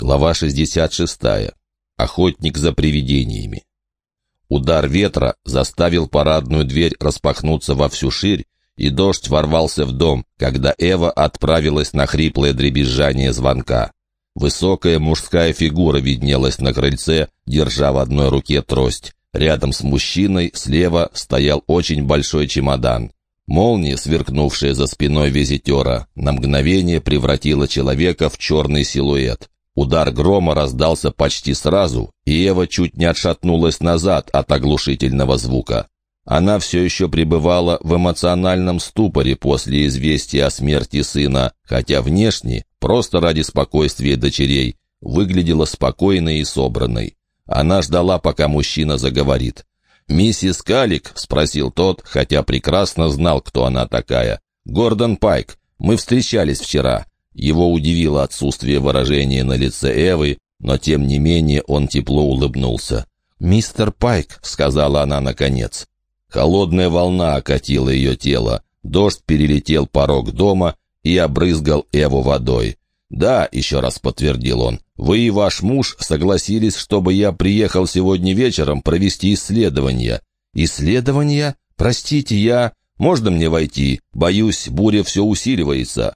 Глава 66. Охотник за привидениями. Удар ветра заставил парадную дверь распахнуться во всю ширь, и дождь ворвался в дом, когда Эва отправилась на хриплое дребезжание звонка. Высокая мужская фигура виднелась на крыльце, держа в одной руке трость. Рядом с мужчиной слева стоял очень большой чемодан. Молния, сверкнувшая за спиной визитера, на мгновение превратила человека в черный силуэт. Удар грома раздался почти сразу, и Эва чуть не отшатнулась назад от оглушительного звука. Она все еще пребывала в эмоциональном ступоре после известия о смерти сына, хотя внешне, просто ради спокойствия дочерей, выглядела спокойной и собранной. Она ждала, пока мужчина заговорит. «Миссис Калик?» — спросил тот, хотя прекрасно знал, кто она такая. «Гордон Пайк. Мы встречались вчера. Его удивило отсутствие выражения на лице Эвы, но тем не менее он тепло улыбнулся. «Мистер Пайк», — сказала она наконец. Холодная волна окатила ее тело. Дождь перелетел порог дома и обрызгал Эву водой. «Да», — еще раз подтвердил он, — «вы и ваш муж согласились, чтобы я приехал сегодня вечером провести исследование». «Исследование? Простите, я...» «Можно мне войти? Боюсь, буря все усиливается».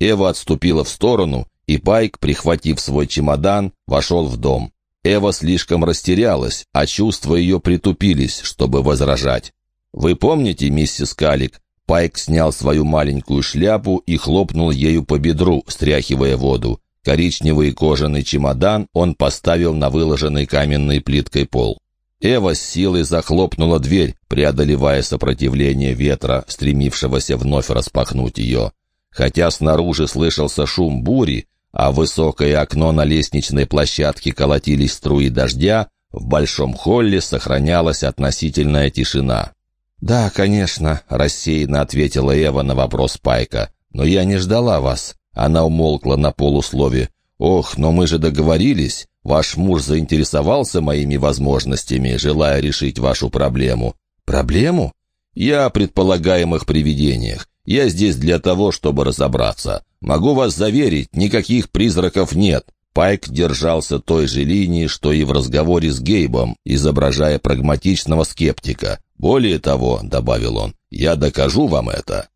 Эва отступила в сторону, и Пайк, прихватив свой чемодан, вошел в дом. Эва слишком растерялась, а чувства ее притупились, чтобы возражать. «Вы помните, миссис Калик?» Пайк снял свою маленькую шляпу и хлопнул ею по бедру, стряхивая воду. Коричневый кожаный чемодан он поставил на выложенный каменной плиткой пол. Эва с силой захлопнула дверь, преодолевая сопротивление ветра, стремившегося вновь распахнуть ее. Хотя снаружи слышался шум бури, а высокое окно на лестничной площадке колотились струи дождя, в большом холле сохранялась относительная тишина. «Да, конечно», — рассеянно ответила Эва на вопрос Пайка. «Но я не ждала вас». Она умолкла на полуслове. «Ох, но мы же договорились. Ваш муж заинтересовался моими возможностями, желая решить вашу проблему». «Проблему?» «Я о предполагаемых привидениях. Я здесь для того, чтобы разобраться. Могу вас заверить, никаких призраков нет». Пайк держался той же линии, что и в разговоре с Гейбом, изображая прагматичного скептика. «Более того», — добавил он, — «я докажу вам это».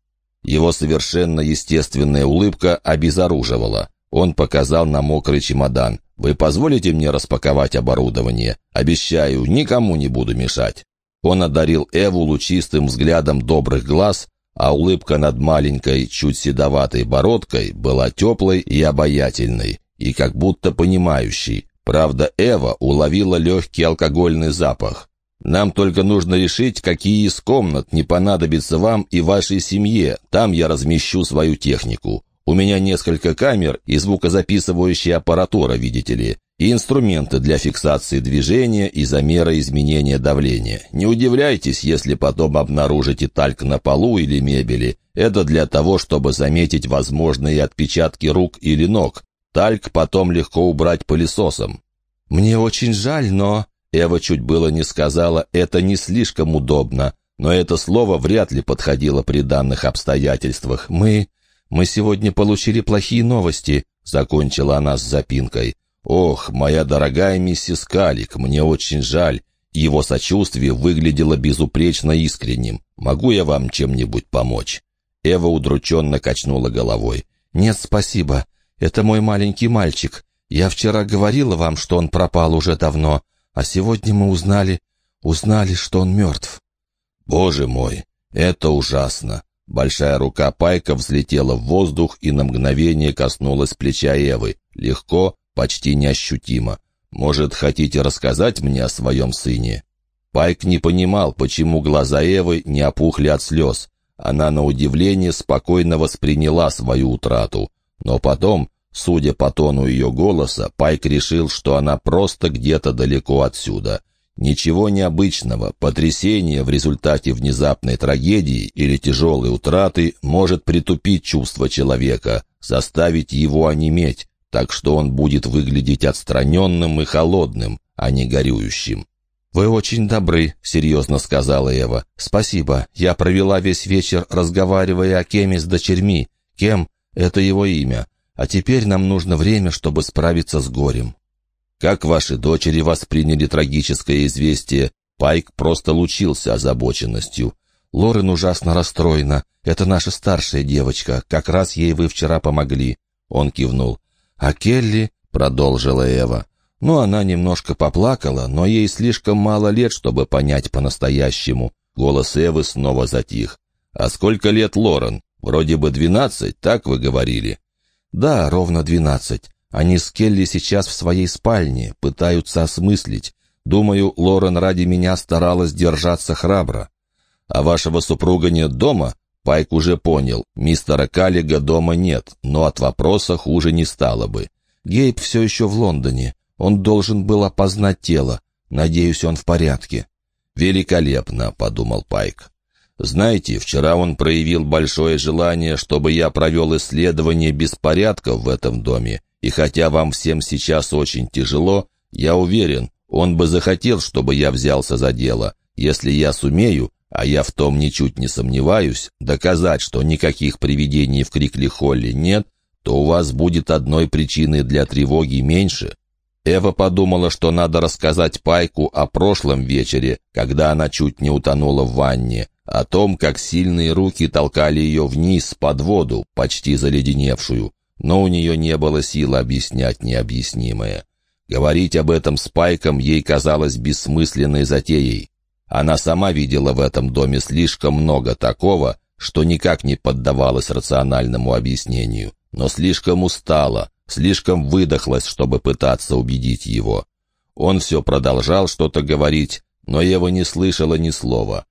Его совершенно естественная улыбка обезоруживала. Он показал на мокрый чемодан. «Вы позволите мне распаковать оборудование? Обещаю, никому не буду мешать». Он одарил Эву лучистым взглядом добрых глаз, а улыбка над маленькой, чуть седоватой бородкой была теплой и обаятельной, и как будто понимающей. Правда, Эва уловила легкий алкогольный запах. «Нам только нужно решить, какие из комнат не понадобится вам и вашей семье. Там я размещу свою технику. У меня несколько камер и звукозаписывающая аппаратура, видите ли и инструменты для фиксации движения и замера изменения давления. Не удивляйтесь, если потом обнаружите тальк на полу или мебели. Это для того, чтобы заметить возможные отпечатки рук или ног. Тальк потом легко убрать пылесосом. «Мне очень жаль, но...» Эва чуть было не сказала «это не слишком удобно», но это слово вряд ли подходило при данных обстоятельствах. «Мы... мы сегодня получили плохие новости», — закончила она с запинкой. «Ох, моя дорогая миссис Калик, мне очень жаль». Его сочувствие выглядело безупречно искренним. «Могу я вам чем-нибудь помочь?» Эва удрученно качнула головой. «Нет, спасибо. Это мой маленький мальчик. Я вчера говорила вам, что он пропал уже давно, а сегодня мы узнали, узнали, что он мертв». «Боже мой, это ужасно!» Большая рука Пайка взлетела в воздух и на мгновение коснулась плеча Эвы. Легко, почти неощутимо. «Может, хотите рассказать мне о своем сыне?» Пайк не понимал, почему глаза Эвы не опухли от слез. Она, на удивление, спокойно восприняла свою утрату. Но потом, судя по тону ее голоса, Пайк решил, что она просто где-то далеко отсюда. Ничего необычного, потрясение в результате внезапной трагедии или тяжелой утраты может притупить чувство человека, заставить его онеметь, так что он будет выглядеть отстраненным и холодным, а не горюющим. «Вы очень добры», — серьезно сказала Эва. «Спасибо. Я провела весь вечер, разговаривая о Кеме с дочерьми. Кем — это его имя. А теперь нам нужно время, чтобы справиться с горем». «Как ваши дочери восприняли трагическое известие?» Пайк просто лучился озабоченностью. «Лорен ужасно расстроена. Это наша старшая девочка. Как раз ей вы вчера помогли». Он кивнул. «А Келли?» — продолжила Эва. «Ну, она немножко поплакала, но ей слишком мало лет, чтобы понять по-настоящему». Голос Эвы снова затих. «А сколько лет Лорен? Вроде бы двенадцать, так вы говорили?» «Да, ровно двенадцать. Они с Келли сейчас в своей спальне, пытаются осмыслить. Думаю, Лорен ради меня старалась держаться храбро. А вашего супруга нет дома? Пайк уже понял, мистера Каллига дома нет, но от вопроса хуже не стало бы. Гейб все еще в Лондоне. Он должен был опознать тело. Надеюсь, он в порядке. «Великолепно», — подумал Пайк. «Знаете, вчера он проявил большое желание, чтобы я провел исследование беспорядков в этом доме, и хотя вам всем сейчас очень тяжело, я уверен, он бы захотел, чтобы я взялся за дело. Если я сумею, а я в том ничуть не сомневаюсь, доказать, что никаких привидений в Крикли-Холле нет, то у вас будет одной причины для тревоги меньше. Эва подумала, что надо рассказать Пайку о прошлом вечере, когда она чуть не утонула в ванне, о том, как сильные руки толкали ее вниз под воду, почти заледеневшую, но у нее не было сил объяснять необъяснимое. Говорить об этом с Пайком ей казалось бессмысленной затеей. Она сама видела в этом доме слишком много такого, что никак не поддавалось рациональному объяснению, но слишком устала, слишком выдохлась, чтобы пытаться убедить его. Он все продолжал что-то говорить, но Ева не слышала ни слова.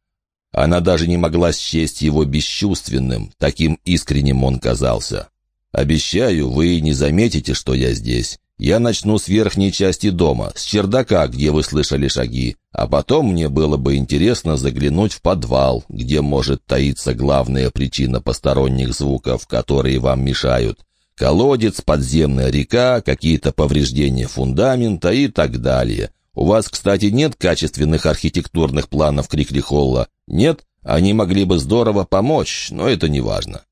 Она даже не могла счесть его бесчувственным, таким искренним он казался. «Обещаю, вы не заметите, что я здесь. Я начну с верхней части дома, с чердака, где вы слышали шаги, а потом мне было бы интересно заглянуть в подвал, где может таиться главная причина посторонних звуков, которые вам мешают. Колодец, подземная река, какие-то повреждения фундамента и так далее. У вас, кстати, нет качественных архитектурных планов Крикли-Холла? Нет? Они могли бы здорово помочь, но это не важно.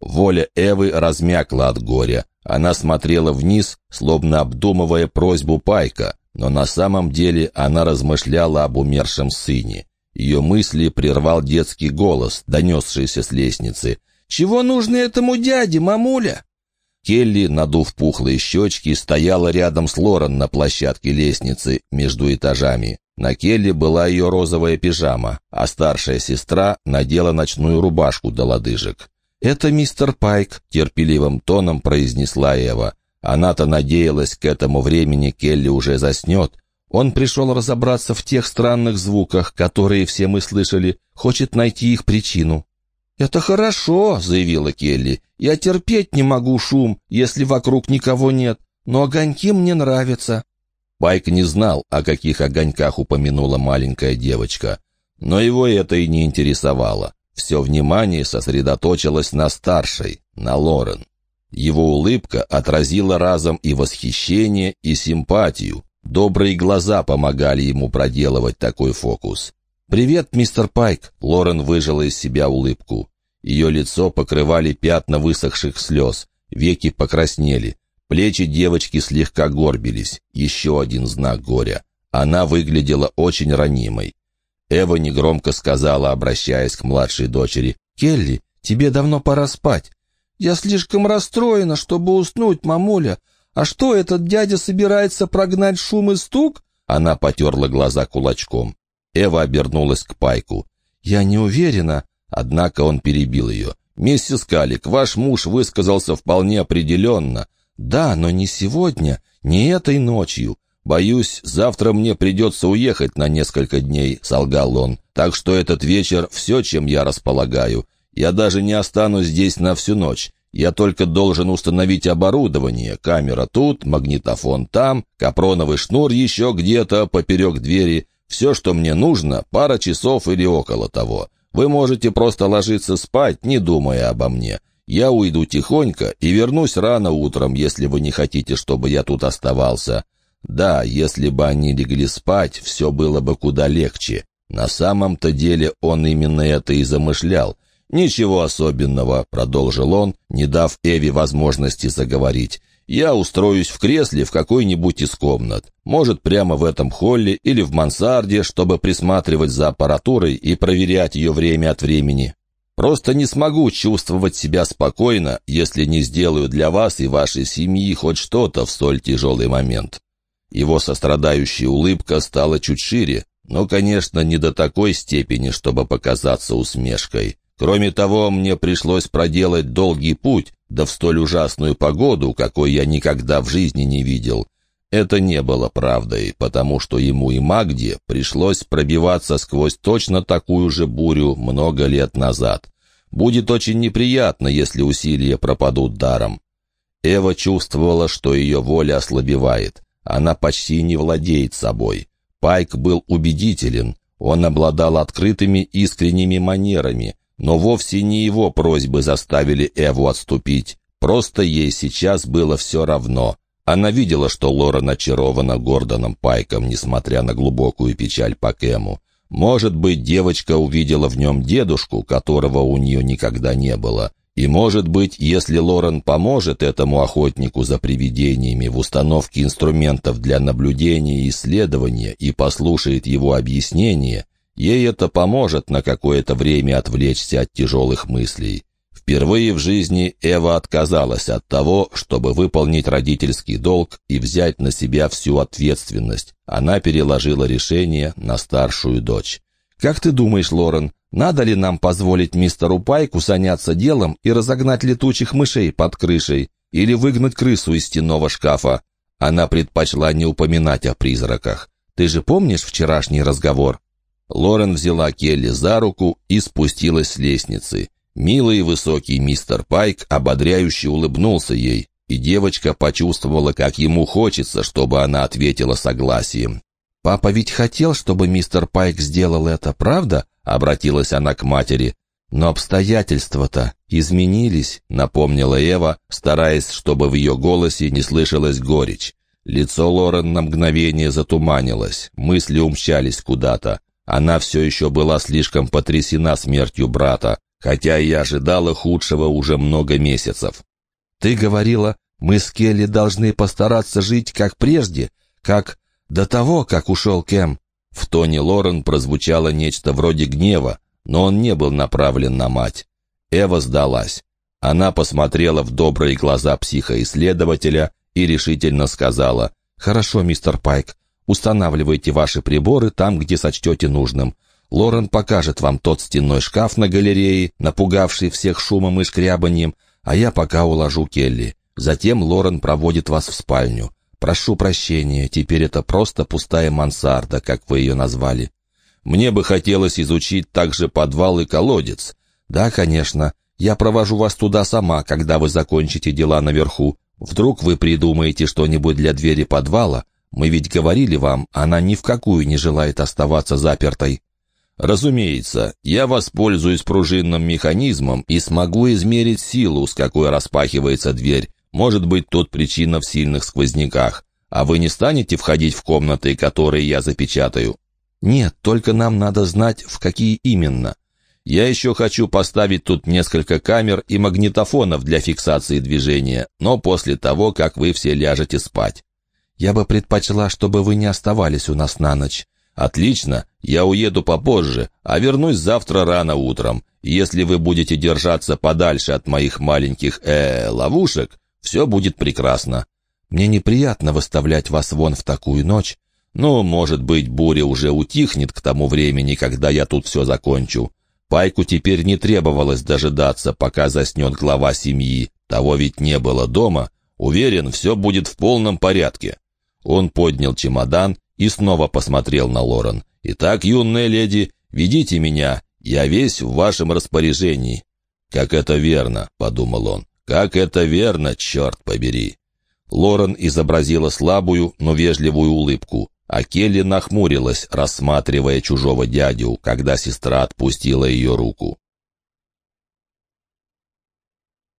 Воля Эвы размякла от горя. Она смотрела вниз, словно обдумывая просьбу Пайка, но на самом деле она размышляла об умершем сыне. Ее мысли прервал детский голос, донесшийся с лестницы. «Чего нужно этому дяде, мамуля?» Келли, надув пухлые щечки, стояла рядом с Лорен на площадке лестницы между этажами. На Келли была ее розовая пижама, а старшая сестра надела ночную рубашку до лодыжек. «Это мистер Пайк», — терпеливым тоном произнесла Эва. Она-то надеялась, к этому времени Келли уже заснет. Он пришел разобраться в тех странных звуках, которые все мы слышали, хочет найти их причину. «Это хорошо», — заявила Келли. «Я терпеть не могу шум, если вокруг никого нет, но огоньки мне нравятся». Пайк не знал, о каких огоньках упомянула маленькая девочка, но его это и не интересовало. Все внимание сосредоточилось на старшей, на Лорен. Его улыбка отразила разом и восхищение, и симпатию. Добрые глаза помогали ему проделывать такой фокус. «Привет, мистер Пайк!» — Лорен выжила из себя улыбку. Ее лицо покрывали пятна высохших слез, веки покраснели. Плечи девочки слегка горбились. Еще один знак горя. Она выглядела очень ранимой. Эва негромко сказала, обращаясь к младшей дочери, «Келли, тебе давно пора спать». «Я слишком расстроена, чтобы уснуть, мамуля. А что, этот дядя собирается прогнать шум и стук?» Она потерла глаза кулачком. Эва обернулась к Пайку. «Я не уверена». Однако он перебил ее. «Миссис Калик, ваш муж высказался вполне определенно». «Да, но не сегодня, не этой ночью. «Боюсь, завтра мне придется уехать на несколько дней», — солгал он. «Так что этот вечер — все, чем я располагаю. Я даже не останусь здесь на всю ночь. Я только должен установить оборудование. Камера тут, магнитофон там, капроновый шнур еще где-то поперек двери. Все, что мне нужно, пара часов или около того. Вы можете просто ложиться спать, не думая обо мне. Я уйду тихонько и вернусь рано утром, если вы не хотите, чтобы я тут оставался. Да, если бы они легли спать, все было бы куда легче. На самом-то деле он именно это и замышлял. «Ничего особенного», — продолжил он, не дав Эви возможности заговорить. «Я устроюсь в кресле в какой-нибудь из комнат. Может, прямо в этом холле или в мансарде, чтобы присматривать за аппаратурой и проверять ее время от времени. Просто не смогу чувствовать себя спокойно, если не сделаю для вас и вашей семьи хоть что-то в столь тяжелый момент». Его сострадающая улыбка стала чуть шире, но, конечно, не до такой степени, чтобы показаться усмешкой. Кроме того, мне пришлось проделать долгий путь, да в столь ужасную погоду, какой я никогда в жизни не видел. Это не было правдой, потому что ему и Магде пришлось пробиваться сквозь точно такую же бурю много лет назад. Будет очень неприятно, если усилия пропадут даром. Эва чувствовала, что ее воля ослабевает. Она почти не владеет собой. Пайк был убедителен, он обладал открытыми искренними манерами, но вовсе не его просьбы заставили Эву отступить. Просто ей сейчас было все равно. Она видела, что Лорен очарована Гордоном Пайком, несмотря на глубокую печаль по Кэму. Может быть, девочка увидела в нем дедушку, которого у нее никогда не было. И, может быть, если Лорен поможет этому охотнику за привидениями в установке инструментов для наблюдения и исследования и послушает его объяснение, Ей это поможет на какое-то время отвлечься от тяжелых мыслей. Впервые в жизни Эва отказалась от того, чтобы выполнить родительский долг и взять на себя всю ответственность. Она переложила решение на старшую дочь. «Как ты думаешь, Лорен, надо ли нам позволить мистеру Пайку заняться делом и разогнать летучих мышей под крышей? Или выгнать крысу из стенного шкафа?» Она предпочла не упоминать о призраках. «Ты же помнишь вчерашний разговор?» Лорен взяла Келли за руку и спустилась с лестницы. Милый высокий мистер Пайк ободряюще улыбнулся ей, и девочка почувствовала, как ему хочется, чтобы она ответила согласием. «Папа ведь хотел, чтобы мистер Пайк сделал это, правда?» — обратилась она к матери. «Но обстоятельства-то изменились», — напомнила Эва, стараясь, чтобы в ее голосе не слышалась горечь. Лицо Лорен на мгновение затуманилось, мысли умчались куда-то. Она все еще была слишком потрясена смертью брата, хотя и ожидала худшего уже много месяцев. «Ты говорила, мы с Келли должны постараться жить как прежде, как до того, как ушел Кэм». В тоне Лорен прозвучало нечто вроде гнева, но он не был направлен на мать. Эва сдалась. Она посмотрела в добрые глаза психоисследователя и решительно сказала, «Хорошо, мистер Пайк, Устанавливайте ваши приборы там, где сочтете нужным. Лорен покажет вам тот стенной шкаф на галерее, напугавший всех шумом и шкрябанием, а я пока уложу Келли. Затем Лорен проводит вас в спальню. Прошу прощения, теперь это просто пустая мансарда, как вы ее назвали. Мне бы хотелось изучить также подвал и колодец. Да, конечно. Я провожу вас туда сама, когда вы закончите дела наверху. Вдруг вы придумаете что-нибудь для двери подвала, мы ведь говорили вам, она ни в какую не желает оставаться запертой. Разумеется, я воспользуюсь пружинным механизмом и смогу измерить силу, с какой распахивается дверь. Может быть, тут причина в сильных сквозняках. А вы не станете входить в комнаты, которые я запечатаю? Нет, только нам надо знать, в какие именно. Я еще хочу поставить тут несколько камер и магнитофонов для фиксации движения, но после того, как вы все ляжете спать. «Я бы предпочла, чтобы вы не оставались у нас на ночь». «Отлично, я уеду попозже, а вернусь завтра рано утром. Если вы будете держаться подальше от моих маленьких, э, ловушек, все будет прекрасно. Мне неприятно выставлять вас вон в такую ночь. Ну, может быть, буря уже утихнет к тому времени, когда я тут все закончу. Пайку теперь не требовалось дожидаться, пока заснет глава семьи. Того ведь не было дома. Уверен, все будет в полном порядке. Он поднял чемодан и снова посмотрел на Лорен. «Итак, юная леди, ведите меня, я весь в вашем распоряжении». «Как это верно», — подумал он. «Как это верно, черт побери!» Лорен изобразила слабую, но вежливую улыбку, а Келли нахмурилась, рассматривая чужого дядю, когда сестра отпустила ее руку.